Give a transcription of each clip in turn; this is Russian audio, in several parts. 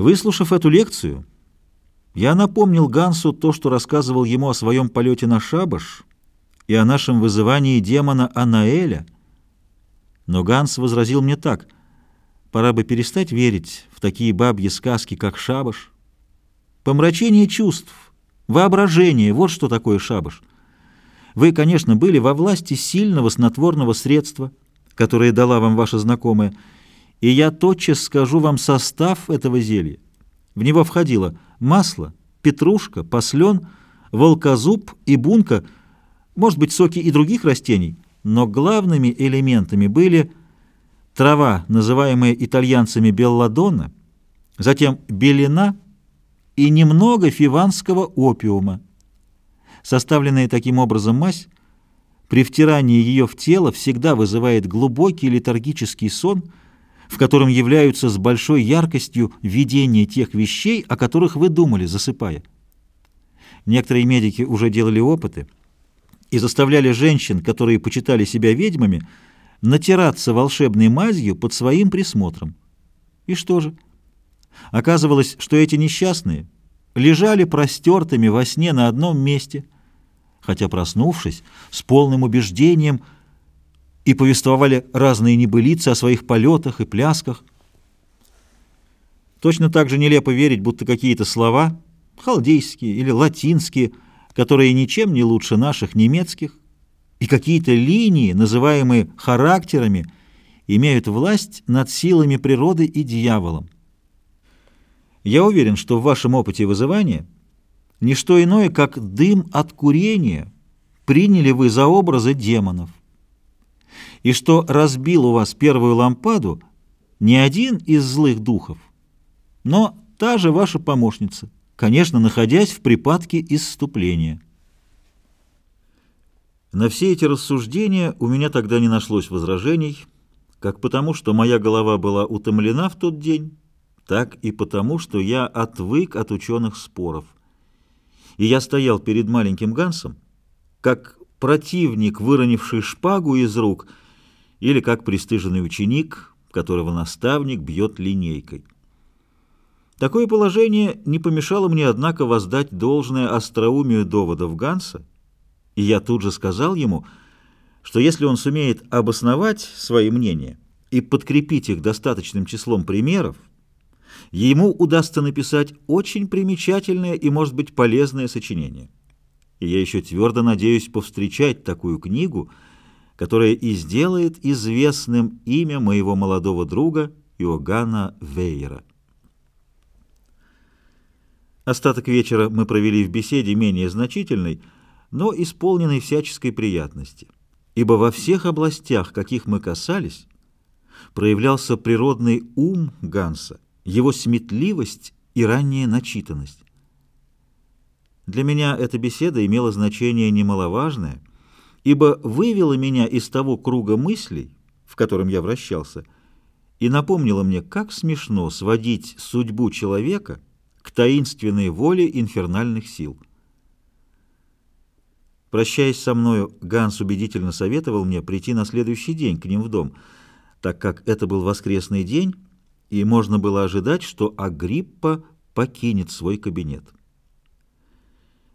Выслушав эту лекцию, я напомнил Гансу то, что рассказывал ему о своем полете на шабаш и о нашем вызывании демона Анаэля. Но Ганс возразил мне так. Пора бы перестать верить в такие бабьи сказки, как шабаш. Помрачение чувств, воображение — вот что такое шабаш. Вы, конечно, были во власти сильного снотворного средства, которое дала вам ваша знакомая, и я тотчас скажу вам состав этого зелья. В него входило масло, петрушка, послен, волкозуб и бунка, может быть, соки и других растений, но главными элементами были трава, называемая итальянцами белладонна, затем белина и немного фиванского опиума. Составленная таким образом мазь при втирании ее в тело всегда вызывает глубокий летаргический сон, в котором являются с большой яркостью видения тех вещей, о которых вы думали, засыпая. Некоторые медики уже делали опыты и заставляли женщин, которые почитали себя ведьмами, натираться волшебной мазью под своим присмотром. И что же? Оказывалось, что эти несчастные лежали простертыми во сне на одном месте, хотя, проснувшись, с полным убеждением – и повествовали разные небылицы о своих полетах и плясках. Точно так же нелепо верить, будто какие-то слова, халдейские или латинские, которые ничем не лучше наших немецких, и какие-то линии, называемые характерами, имеют власть над силами природы и дьяволом. Я уверен, что в вашем опыте вызывания не что иное, как дым от курения приняли вы за образы демонов и что разбил у вас первую лампаду не один из злых духов, но та же ваша помощница, конечно, находясь в припадке исступления. На все эти рассуждения у меня тогда не нашлось возражений, как потому, что моя голова была утомлена в тот день, так и потому, что я отвык от ученых споров. И я стоял перед маленьким Гансом, как противник, выронивший шпагу из рук — или как пристыженный ученик, которого наставник бьет линейкой. Такое положение не помешало мне, однако, воздать должное остроумию доводов Ганса, и я тут же сказал ему, что если он сумеет обосновать свои мнения и подкрепить их достаточным числом примеров, ему удастся написать очень примечательное и, может быть, полезное сочинение. И я еще твердо надеюсь повстречать такую книгу — которое и сделает известным имя моего молодого друга Иоганна Вейера. Остаток вечера мы провели в беседе менее значительной, но исполненной всяческой приятности, ибо во всех областях, каких мы касались, проявлялся природный ум Ганса, его сметливость и ранняя начитанность. Для меня эта беседа имела значение немаловажное — ибо вывела меня из того круга мыслей, в котором я вращался, и напомнила мне, как смешно сводить судьбу человека к таинственной воле инфернальных сил. Прощаясь со мною, Ганс убедительно советовал мне прийти на следующий день к ним в дом, так как это был воскресный день, и можно было ожидать, что Агриппа покинет свой кабинет.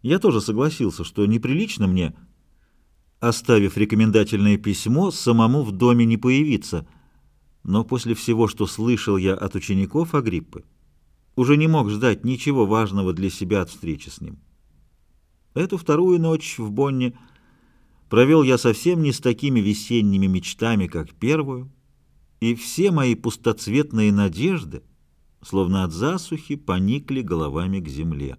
Я тоже согласился, что неприлично мне оставив рекомендательное письмо, самому в доме не появиться. Но после всего, что слышал я от учеников Агриппы, уже не мог ждать ничего важного для себя от встречи с ним. Эту вторую ночь в Бонне провел я совсем не с такими весенними мечтами, как первую, и все мои пустоцветные надежды, словно от засухи, поникли головами к земле.